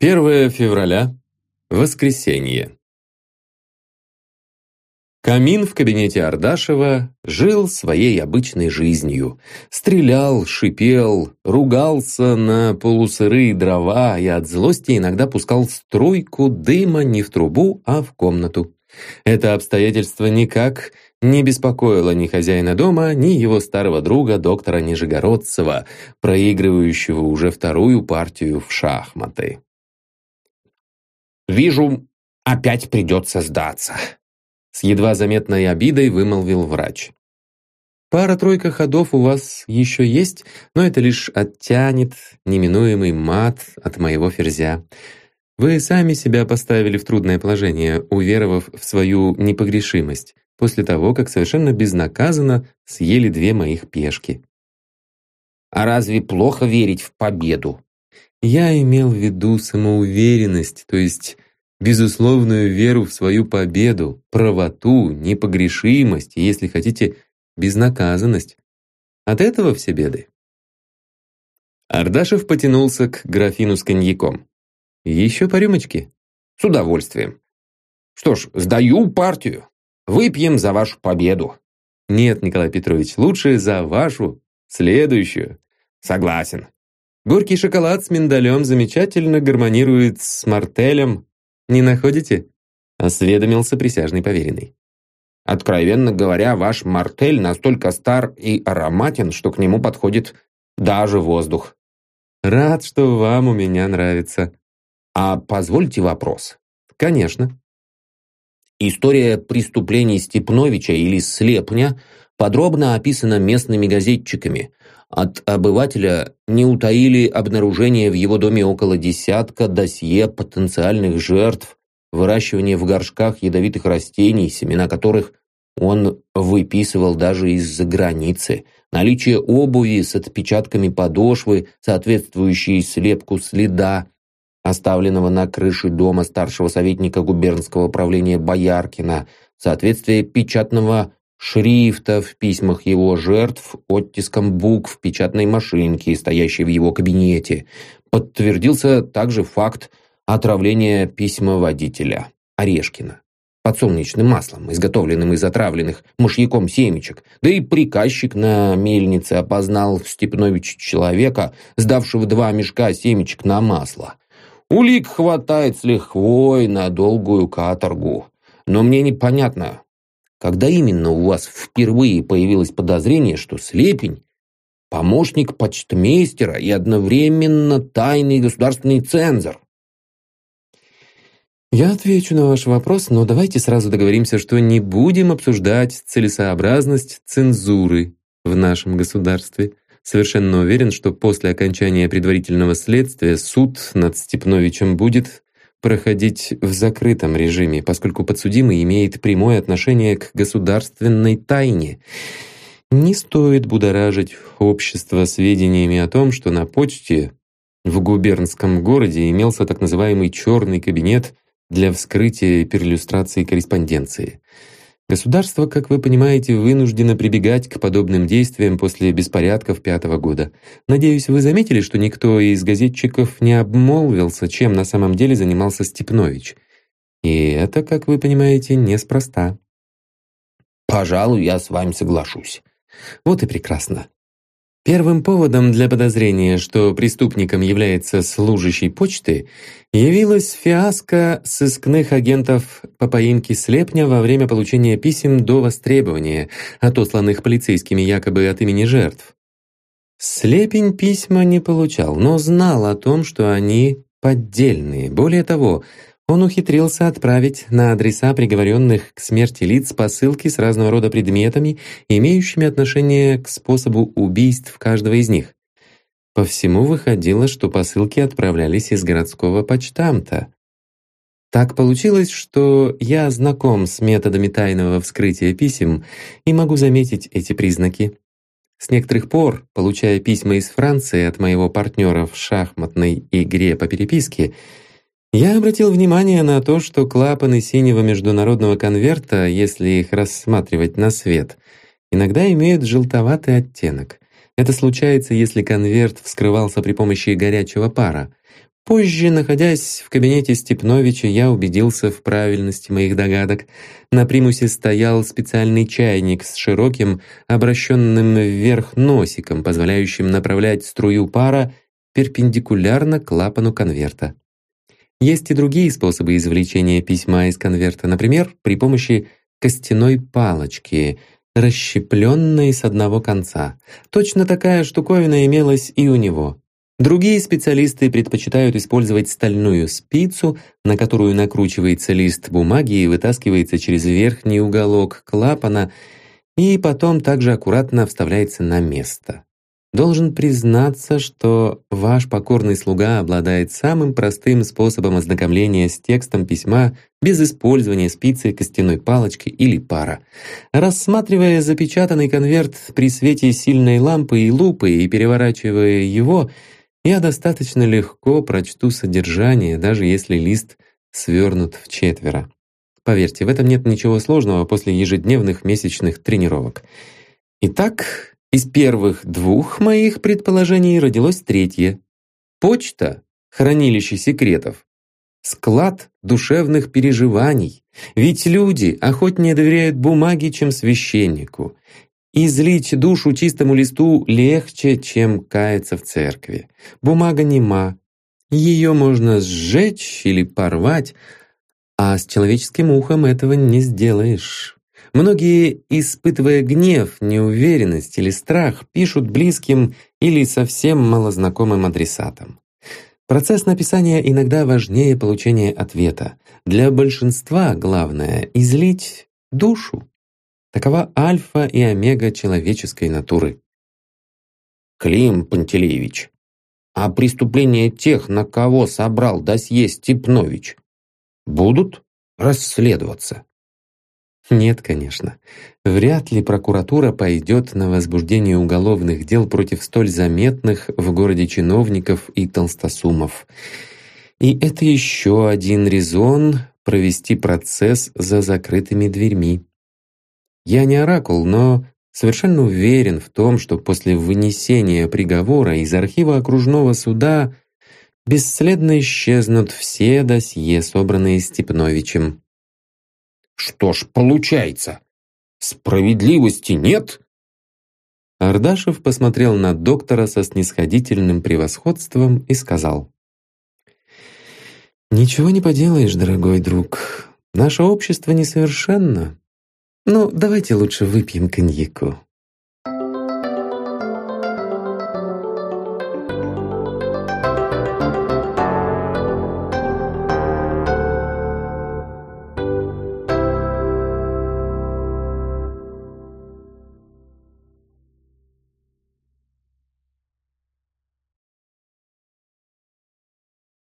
1 февраля. Воскресенье. Камин в кабинете Ардашева жил своей обычной жизнью. Стрелял, шипел, ругался на полусырые дрова и от злости иногда пускал струйку дыма не в трубу, а в комнату. Это обстоятельство никак не беспокоило ни хозяина дома, ни его старого друга доктора Нижегородцева, проигрывающего уже вторую партию в шахматы. «Вижу, опять придется сдаться», — с едва заметной обидой вымолвил врач. «Пара-тройка ходов у вас еще есть, но это лишь оттянет неминуемый мат от моего ферзя. Вы сами себя поставили в трудное положение, уверовав в свою непогрешимость, после того, как совершенно безнаказанно съели две моих пешки». «А разве плохо верить в победу?» Я имел в виду самоуверенность, то есть безусловную веру в свою победу, правоту, непогрешимость, если хотите, безнаказанность. От этого все беды. Ардашев потянулся к графину с коньяком. «Еще по рюмочке?» «С удовольствием. Что ж, сдаю партию. Выпьем за вашу победу». «Нет, Николай Петрович, лучше за вашу, следующую». «Согласен. Горький шоколад с миндалем замечательно гармонирует с мартелем. Не находите?» — осведомился присяжный поверенный. «Откровенно говоря, ваш мартель настолько стар и ароматен, что к нему подходит даже воздух». «Рад, что вам у меня нравится». «А позвольте вопрос». «Конечно». История преступлений Степновича или Слепня подробно описана местными газетчиками, от обывателя не утаили обнаружение в его доме около десятка досье потенциальных жертв, выращивание в горшках ядовитых растений, семена которых он выписывал даже из-за границы, наличие обуви с отпечатками подошвы, соответствующей слепку следа, оставленного на крыше дома старшего советника губернского правления Бояркина, соответствие печатного шрифта в письмах его жертв, оттиском букв печатной машинки, стоящей в его кабинете. Подтвердился также факт отравления письмоводителя Орешкина подсолнечным маслом, изготовленным из отравленных мышьяком семечек, да и приказчик на мельнице опознал в Степновиче человека, сдавшего два мешка семечек на масло. Улик хватает с лихвой на долгую каторгу. Но мне непонятно, когда именно у вас впервые появилось подозрение, что Слепень – помощник почтмейстера и одновременно тайный государственный цензор? Я отвечу на ваш вопрос, но давайте сразу договоримся, что не будем обсуждать целесообразность цензуры в нашем государстве. Совершенно уверен, что после окончания предварительного следствия суд над Степновичем будет проходить в закрытом режиме, поскольку подсудимый имеет прямое отношение к государственной тайне. Не стоит будоражить общество сведениями о том, что на почте в губернском городе имелся так называемый «черный кабинет» для вскрытия и перлюстрации корреспонденции – Государство, как вы понимаете, вынуждено прибегать к подобным действиям после беспорядков пятого года. Надеюсь, вы заметили, что никто из газетчиков не обмолвился, чем на самом деле занимался Степнович. И это, как вы понимаете, неспроста. «Пожалуй, я с вами соглашусь». «Вот и прекрасно. Первым поводом для подозрения, что преступником является служащий почты, явилась фиаско сыскных агентов по поимке Слепня во время получения писем до востребования, отосланных полицейскими якобы от имени жертв. Слепень письма не получал, но знал о том, что они поддельные. Более того, он ухитрился отправить на адреса приговоренных к смерти лиц посылки с разного рода предметами, имеющими отношение к способу убийств каждого из них. По всему выходило, что посылки отправлялись из городского почтамта. Так получилось, что я знаком с методами тайного вскрытия писем и могу заметить эти признаки. С некоторых пор, получая письма из Франции от моего партнера в шахматной игре по переписке, я обратил внимание на то, что клапаны синего международного конверта, если их рассматривать на свет, иногда имеют желтоватый оттенок. Это случается, если конверт вскрывался при помощи горячего пара. Позже, находясь в кабинете Степновича, я убедился в правильности моих догадок. На примусе стоял специальный чайник с широким, обращенным вверх носиком, позволяющим направлять струю пара перпендикулярно клапану конверта. Есть и другие способы извлечения письма из конверта, например, при помощи костяной палочки, расщепленной с одного конца. Точно такая штуковина имелась и у него. Другие специалисты предпочитают использовать стальную спицу, на которую накручивается лист бумаги и вытаскивается через верхний уголок клапана, и потом также аккуратно вставляется на место. Должен признаться, что ваш покорный слуга обладает самым простым способом ознакомления с текстом письма без использования спицы, костяной палочки или пара. Рассматривая запечатанный конверт при свете сильной лампы и лупы и переворачивая его, я достаточно легко прочту содержание, даже если лист свернут в четверо. Поверьте, в этом нет ничего сложного после ежедневных месячных тренировок. Итак, из первых двух моих предположений родилось третье. Почта – хранилище секретов. Склад душевных переживаний. Ведь люди охотнее доверяют бумаге, чем священнику. Излить душу чистому листу легче, чем каяться в церкви. Бумага нема. Ее можно сжечь или порвать, а с человеческим ухом этого не сделаешь. Многие, испытывая гнев, неуверенность или страх, пишут близким или совсем малознакомым адресатам. Процесс написания иногда важнее получения ответа. Для большинства главное — излить душу. Такова альфа и омега человеческой натуры. Клим Пантелеевич, а преступления тех, на кого собрал досье Степнович, будут расследоваться? Нет, конечно. Вряд ли прокуратура пойдет на возбуждение уголовных дел против столь заметных в городе чиновников и толстосумов. И это еще один резон провести процесс за закрытыми дверьми. Я не оракул, но совершенно уверен в том, что после вынесения приговора из архива окружного суда бесследно исчезнут все досье, собранные Степновичем. Что ж получается? Справедливости нет? Ардашев посмотрел на доктора со снисходительным превосходством и сказал. «Ничего не поделаешь, дорогой друг. Наше общество несовершенно. Ну, давайте лучше выпьем коньяку».